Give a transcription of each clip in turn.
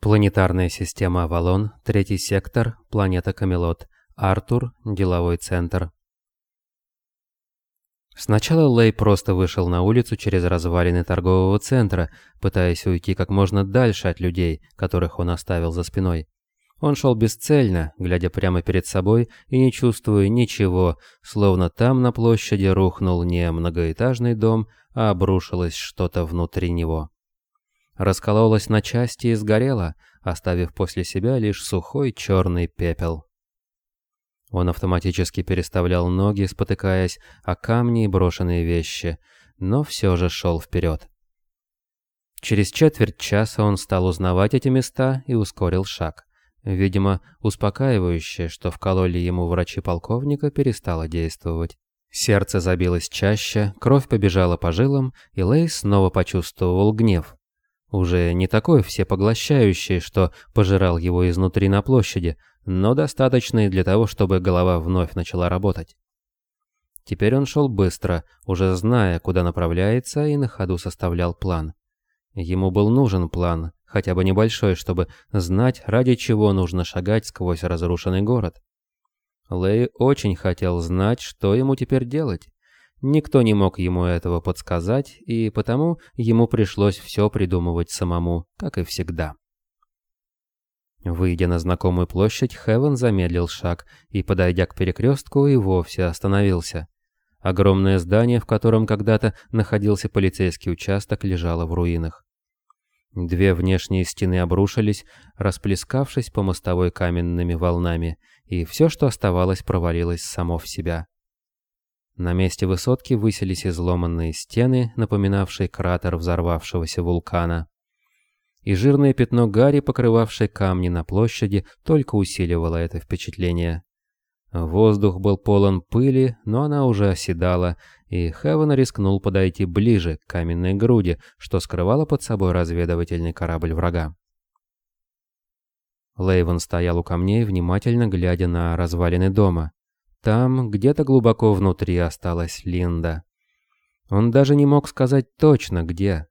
Планетарная система Авалон, третий сектор, планета Камелот, Артур, деловой центр. Сначала Лэй просто вышел на улицу через развалины торгового центра, пытаясь уйти как можно дальше от людей, которых он оставил за спиной. Он шел бесцельно, глядя прямо перед собой и не чувствуя ничего, словно там на площади рухнул не многоэтажный дом, а обрушилось что-то внутри него раскололась на части и сгорела, оставив после себя лишь сухой черный пепел. Он автоматически переставлял ноги, спотыкаясь о камни и брошенные вещи, но все же шел вперед. Через четверть часа он стал узнавать эти места и ускорил шаг. Видимо, успокаивающее, что вкололи ему врачи полковника, перестало действовать. Сердце забилось чаще, кровь побежала по жилам, и Лей снова почувствовал гнев. Уже не такой всепоглощающий, что пожирал его изнутри на площади, но достаточный для того, чтобы голова вновь начала работать. Теперь он шел быстро, уже зная, куда направляется, и на ходу составлял план. Ему был нужен план, хотя бы небольшой, чтобы знать, ради чего нужно шагать сквозь разрушенный город. Лэй очень хотел знать, что ему теперь делать. Никто не мог ему этого подсказать, и потому ему пришлось все придумывать самому, как и всегда. Выйдя на знакомую площадь, Хевен замедлил шаг и, подойдя к перекрестку, и вовсе остановился. Огромное здание, в котором когда-то находился полицейский участок, лежало в руинах. Две внешние стены обрушились, расплескавшись по мостовой каменными волнами, и все, что оставалось, провалилось само в себя. На месте высотки высились изломанные стены, напоминавшие кратер взорвавшегося вулкана. И жирное пятно гари, покрывавшее камни на площади, только усиливало это впечатление. Воздух был полон пыли, но она уже оседала, и Хевен рискнул подойти ближе к каменной груди, что скрывало под собой разведывательный корабль врага. Лейвен стоял у камней, внимательно глядя на развалины дома. Там, где-то глубоко внутри осталась Линда. Он даже не мог сказать точно, где.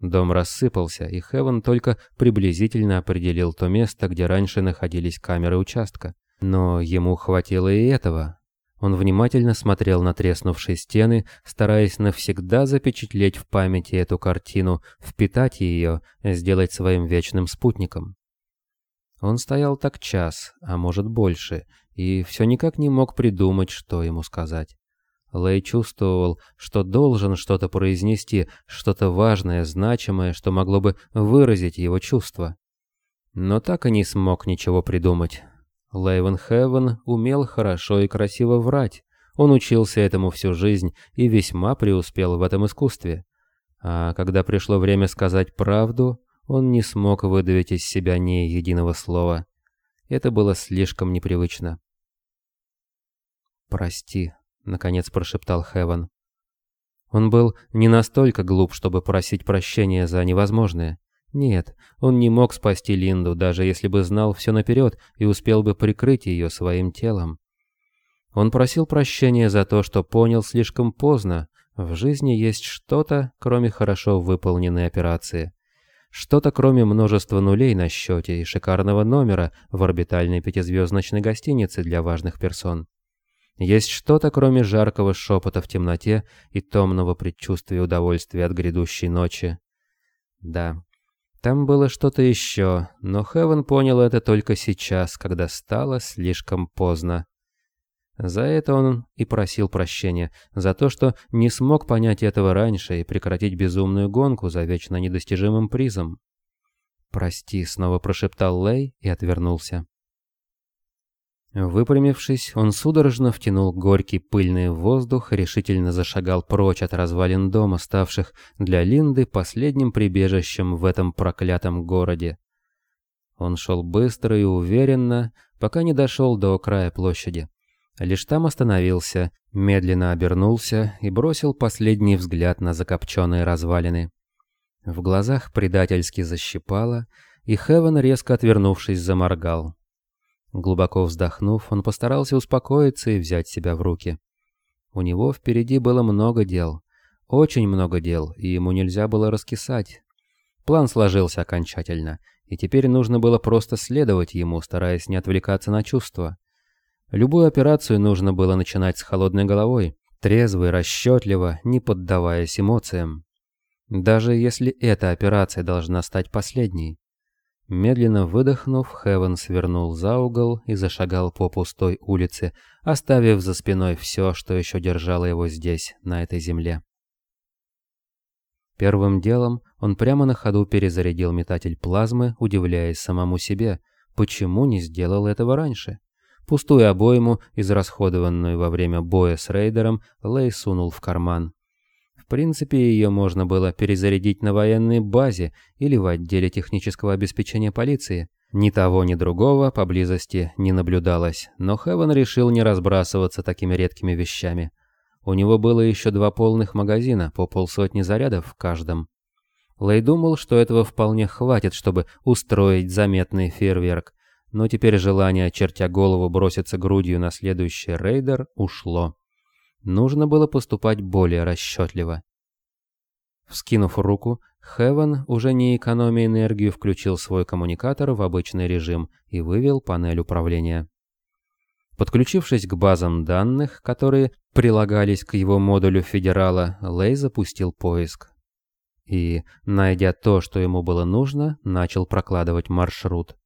Дом рассыпался, и Хевен только приблизительно определил то место, где раньше находились камеры участка. Но ему хватило и этого. Он внимательно смотрел на треснувшие стены, стараясь навсегда запечатлеть в памяти эту картину, впитать ее, сделать своим вечным спутником. Он стоял так час, а может больше, и все никак не мог придумать, что ему сказать. Лэй чувствовал, что должен что-то произнести, что-то важное, значимое, что могло бы выразить его чувства. Но так и не смог ничего придумать. Лейвен Хевен умел хорошо и красиво врать. Он учился этому всю жизнь и весьма преуспел в этом искусстве. А когда пришло время сказать правду, он не смог выдавить из себя ни единого слова. Это было слишком непривычно. «Прости», — наконец прошептал Хевен. Он был не настолько глуп, чтобы просить прощения за невозможное. Нет, он не мог спасти Линду, даже если бы знал все наперед и успел бы прикрыть ее своим телом. Он просил прощения за то, что понял слишком поздно. В жизни есть что-то, кроме хорошо выполненной операции. Что-то, кроме множества нулей на счете и шикарного номера в орбитальной пятизвездочной гостинице для важных персон. Есть что-то, кроме жаркого шепота в темноте и томного предчувствия удовольствия от грядущей ночи. Да, там было что-то еще, но Хевен понял это только сейчас, когда стало слишком поздно. За это он и просил прощения, за то, что не смог понять этого раньше и прекратить безумную гонку за вечно недостижимым призом. «Прости», — снова прошептал Лей и отвернулся. Выпрямившись, он судорожно втянул горький пыльный воздух, решительно зашагал прочь от развалин дома, ставших для Линды последним прибежищем в этом проклятом городе. Он шел быстро и уверенно, пока не дошел до края площади. Лишь там остановился, медленно обернулся и бросил последний взгляд на закопченные развалины. В глазах предательски защипало, и Хевен, резко отвернувшись, заморгал. Глубоко вздохнув, он постарался успокоиться и взять себя в руки. У него впереди было много дел. Очень много дел, и ему нельзя было раскисать. План сложился окончательно, и теперь нужно было просто следовать ему, стараясь не отвлекаться на чувства. Любую операцию нужно было начинать с холодной головой, трезво и расчетливо, не поддаваясь эмоциям. Даже если эта операция должна стать последней. Медленно выдохнув, Хевен свернул за угол и зашагал по пустой улице, оставив за спиной все, что еще держало его здесь, на этой земле. Первым делом он прямо на ходу перезарядил метатель плазмы, удивляясь самому себе, почему не сделал этого раньше. Пустую обойму, израсходованную во время боя с рейдером, Лей сунул в карман. Принципе, ее можно было перезарядить на военной базе или в отделе технического обеспечения полиции. Ни того, ни другого поблизости не наблюдалось, но Хевен решил не разбрасываться такими редкими вещами. У него было еще два полных магазина, по полсотни зарядов в каждом. Лэй думал, что этого вполне хватит, чтобы устроить заметный фейерверк, но теперь желание, чертя голову, броситься грудью на следующий рейдер ушло. Нужно было поступать более расчетливо. Вскинув руку, Хевен, уже не экономя энергию, включил свой коммуникатор в обычный режим и вывел панель управления. Подключившись к базам данных, которые прилагались к его модулю Федерала, Лей запустил поиск. И, найдя то, что ему было нужно, начал прокладывать маршрут.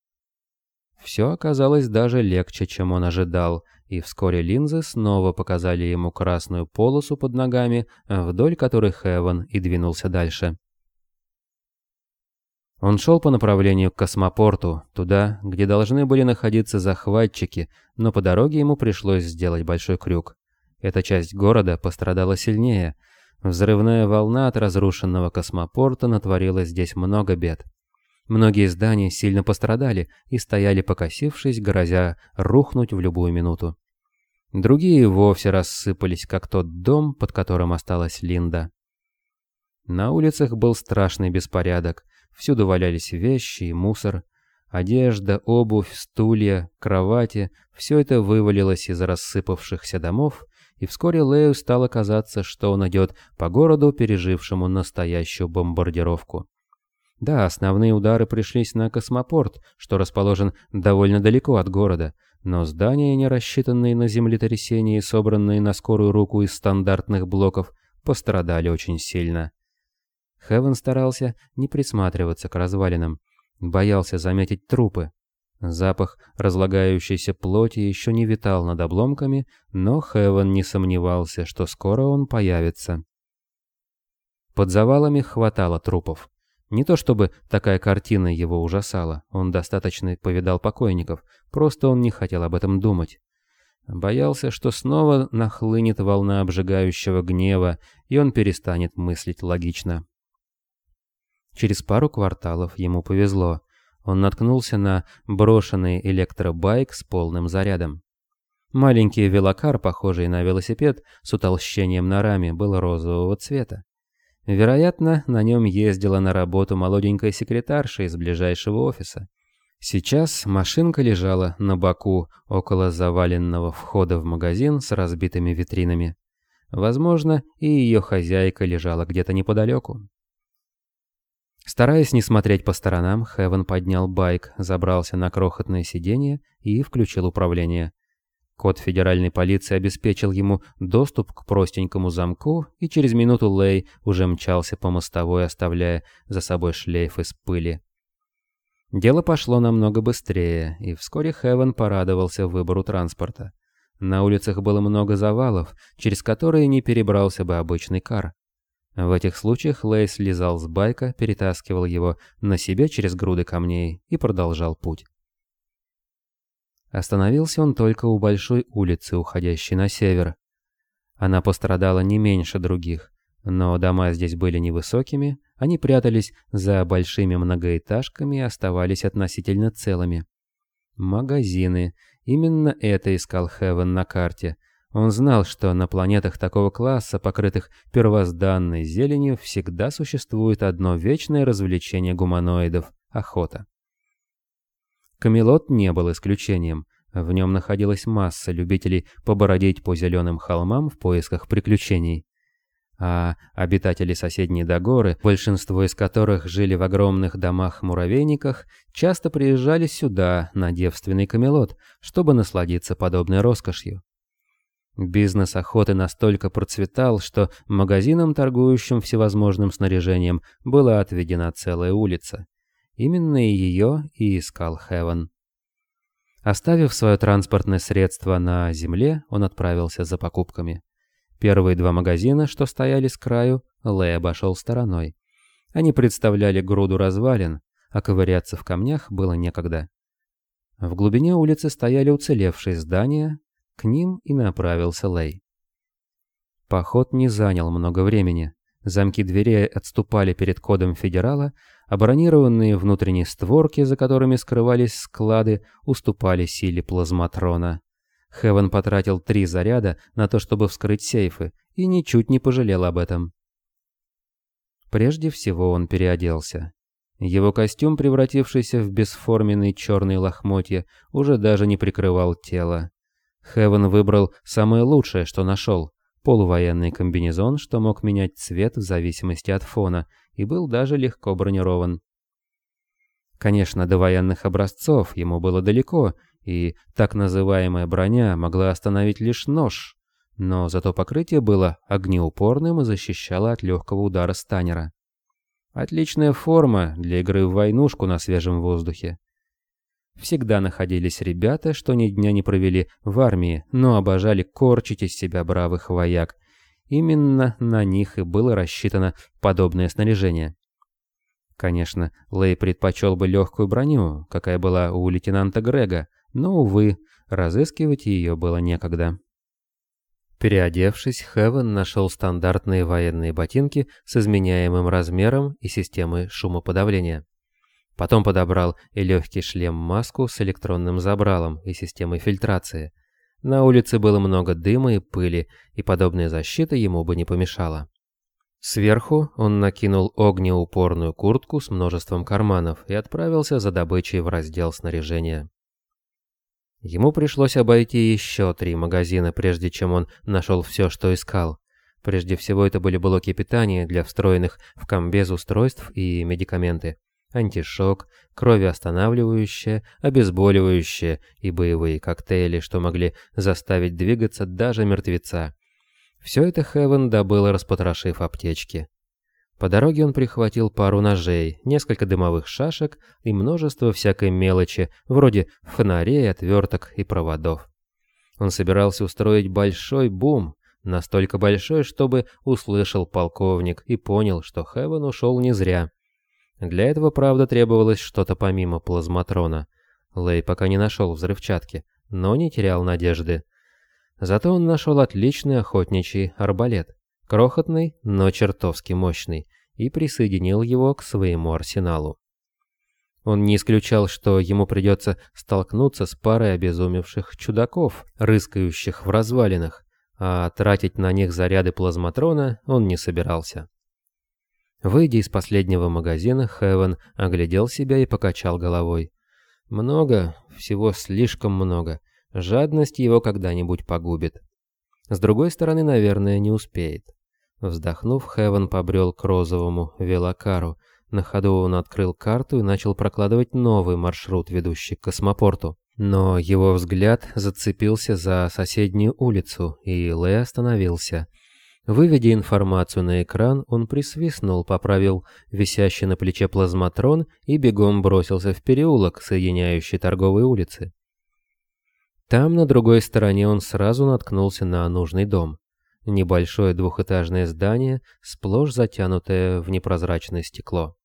Все оказалось даже легче, чем он ожидал, и вскоре линзы снова показали ему красную полосу под ногами, вдоль которой Хевен и двинулся дальше. Он шел по направлению к космопорту, туда, где должны были находиться захватчики, но по дороге ему пришлось сделать большой крюк. Эта часть города пострадала сильнее. Взрывная волна от разрушенного космопорта натворила здесь много бед. Многие здания сильно пострадали и стояли покосившись, грозя рухнуть в любую минуту. Другие вовсе рассыпались, как тот дом, под которым осталась Линда. На улицах был страшный беспорядок. Всюду валялись вещи и мусор. Одежда, обувь, стулья, кровати – все это вывалилось из рассыпавшихся домов, и вскоре Лею стало казаться, что он идет по городу, пережившему настоящую бомбардировку. Да, основные удары пришлись на космопорт, что расположен довольно далеко от города, но здания, не рассчитанные на землетрясение и собранные на скорую руку из стандартных блоков, пострадали очень сильно. Хевен старался не присматриваться к развалинам, боялся заметить трупы. Запах разлагающейся плоти еще не витал над обломками, но Хевен не сомневался, что скоро он появится. Под завалами хватало трупов. Не то чтобы такая картина его ужасала, он достаточно повидал покойников, просто он не хотел об этом думать. Боялся, что снова нахлынет волна обжигающего гнева, и он перестанет мыслить логично. Через пару кварталов ему повезло. Он наткнулся на брошенный электробайк с полным зарядом. Маленький велокар, похожий на велосипед, с утолщением на раме, был розового цвета. Вероятно, на нем ездила на работу молоденькая секретарша из ближайшего офиса. Сейчас машинка лежала на боку около заваленного входа в магазин с разбитыми витринами. Возможно, и ее хозяйка лежала где-то неподалеку. Стараясь не смотреть по сторонам, Хевен поднял байк, забрался на крохотное сиденье и включил управление. Код федеральной полиции обеспечил ему доступ к простенькому замку, и через минуту Лей уже мчался по мостовой, оставляя за собой шлейф из пыли. Дело пошло намного быстрее, и вскоре Хевен порадовался выбору транспорта. На улицах было много завалов, через которые не перебрался бы обычный кар. В этих случаях Лэй слезал с байка, перетаскивал его на себе через груды камней и продолжал путь. Остановился он только у большой улицы, уходящей на север. Она пострадала не меньше других, но дома здесь были невысокими, они прятались за большими многоэтажками и оставались относительно целыми. Магазины. Именно это искал Хевен на карте – он знал, что на планетах такого класса, покрытых первозданной зеленью, всегда существует одно вечное развлечение гуманоидов – охота. Камелот не был исключением. В нем находилась масса любителей побородить по зеленым холмам в поисках приключений. а обитатели соседней Дагоры, большинство из которых жили в огромных домах-муравейниках, часто приезжали сюда, на девственный Камелот, чтобы насладиться подобной роскошью. Бизнес охоты настолько процветал, что магазинам, торгующим всевозможным снаряжением, была отведена целая улица. Именно ее и искал Хевен. Оставив свое транспортное средство на земле, он отправился за покупками. Первые два магазина, что стояли с краю, Лэй обошел стороной. Они представляли груду развалин, а ковыряться в камнях было некогда. В глубине улицы стояли уцелевшие здания, к ним и направился Лэй. Поход не занял много времени. Замки дверей отступали перед кодом Федерала, а бронированные внутренние створки, за которыми скрывались склады, уступали силе плазматрона. Хевен потратил три заряда на то, чтобы вскрыть сейфы, и ничуть не пожалел об этом. Прежде всего он переоделся. Его костюм, превратившийся в бесформенный черный лохмотья, уже даже не прикрывал тело. Хевен выбрал самое лучшее, что нашел. Полувоенный комбинезон, что мог менять цвет в зависимости от фона, и был даже легко бронирован. Конечно, до военных образцов ему было далеко, и так называемая броня могла остановить лишь нож, но зато покрытие было огнеупорным и защищало от легкого удара станера. Отличная форма для игры в войнушку на свежем воздухе. Всегда находились ребята, что ни дня не провели в армии, но обожали корчить из себя бравых вояк. Именно на них и было рассчитано подобное снаряжение. Конечно, Лэй предпочел бы легкую броню, какая была у лейтенанта Грега, но, увы, разыскивать ее было некогда. Переодевшись, Хевен нашел стандартные военные ботинки с изменяемым размером и системой шумоподавления. Потом подобрал и легкий шлем-маску с электронным забралом и системой фильтрации. На улице было много дыма и пыли, и подобная защита ему бы не помешала. Сверху он накинул огнеупорную куртку с множеством карманов и отправился за добычей в раздел снаряжения. Ему пришлось обойти еще три магазина, прежде чем он нашел все, что искал. Прежде всего это были блоки питания для встроенных в комбез устройств и медикаменты антишок, кровеостанавливающее, обезболивающее и боевые коктейли, что могли заставить двигаться даже мертвеца. Все это Хевен добыл, распотрошив аптечки. По дороге он прихватил пару ножей, несколько дымовых шашек и множество всякой мелочи, вроде фонарей, отверток и проводов. Он собирался устроить большой бум, настолько большой, чтобы услышал полковник и понял, что Хевен ушел не зря. Для этого, правда, требовалось что-то помимо плазматрона. Лэй пока не нашел взрывчатки, но не терял надежды. Зато он нашел отличный охотничий арбалет. Крохотный, но чертовски мощный, и присоединил его к своему арсеналу. Он не исключал, что ему придется столкнуться с парой обезумевших чудаков, рыскающих в развалинах, а тратить на них заряды плазматрона он не собирался. Выйдя из последнего магазина, Хевен оглядел себя и покачал головой. Много, всего слишком много. Жадность его когда-нибудь погубит. С другой стороны, наверное, не успеет. Вздохнув, Хевен побрел к розовому велокару. На ходу он открыл карту и начал прокладывать новый маршрут, ведущий к космопорту. Но его взгляд зацепился за соседнюю улицу, и Лэ остановился – Выведя информацию на экран, он присвистнул, поправил висящий на плече плазматрон и бегом бросился в переулок, соединяющий торговые улицы. Там, на другой стороне, он сразу наткнулся на нужный дом. Небольшое двухэтажное здание, сплошь затянутое в непрозрачное стекло.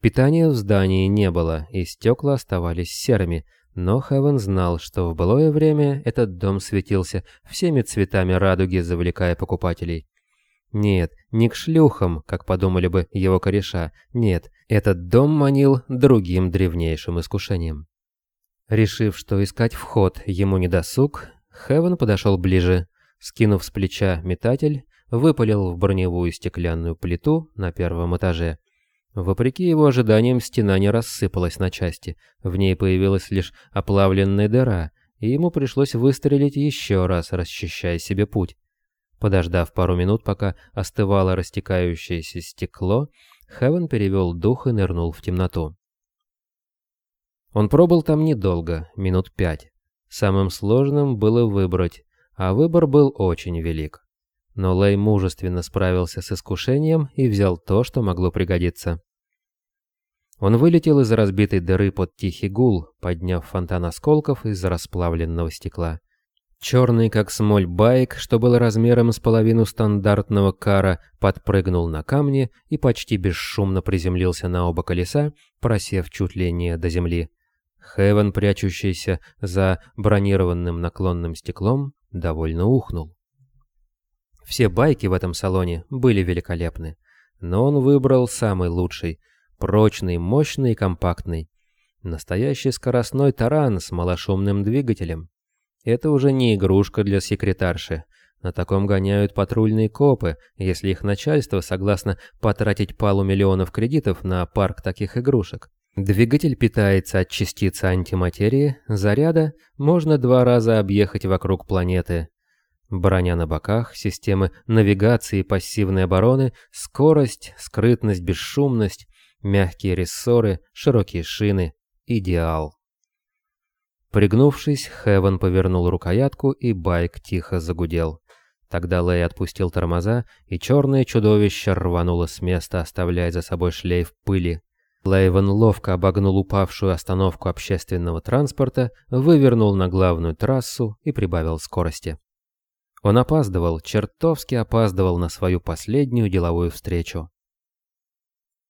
Питания в здании не было, и стекла оставались серыми, но Хевен знал, что в былое время этот дом светился всеми цветами радуги, завлекая покупателей. Нет, не к шлюхам, как подумали бы его кореша. Нет, этот дом манил другим древнейшим искушением. Решив, что искать вход ему не досуг, Хевен подошел ближе. Скинув с плеча метатель, выпалил в броневую стеклянную плиту на первом этаже. Вопреки его ожиданиям, стена не рассыпалась на части, в ней появилась лишь оплавленная дыра, и ему пришлось выстрелить еще раз, расчищая себе путь. Подождав пару минут, пока остывало растекающееся стекло, Хевен перевел дух и нырнул в темноту. Он пробыл там недолго, минут пять. Самым сложным было выбрать, а выбор был очень велик. Но Лэй мужественно справился с искушением и взял то, что могло пригодиться. Он вылетел из разбитой дыры под тихий гул, подняв фонтан осколков из расплавленного стекла. Черный, как смоль байк, что был размером с половину стандартного кара, подпрыгнул на камни и почти бесшумно приземлился на оба колеса, просев чуть ли не до земли. Хевен, прячущийся за бронированным наклонным стеклом, довольно ухнул. Все байки в этом салоне были великолепны, но он выбрал самый лучший, прочный, мощный и компактный. Настоящий скоростной таран с малошумным двигателем. Это уже не игрушка для секретарши. На таком гоняют патрульные копы, если их начальство согласно потратить пару миллионов кредитов на парк таких игрушек. Двигатель питается от частицы антиматерии, заряда можно два раза объехать вокруг планеты. Броня на боках, системы навигации и пассивной обороны, скорость, скрытность, бесшумность, мягкие рессоры, широкие шины. Идеал. Пригнувшись, Хевен повернул рукоятку, и байк тихо загудел. Тогда Лэй отпустил тормоза, и черное чудовище рвануло с места, оставляя за собой шлейф пыли. Лейвен ловко обогнул упавшую остановку общественного транспорта, вывернул на главную трассу и прибавил скорости. Он опаздывал, чертовски опаздывал на свою последнюю деловую встречу.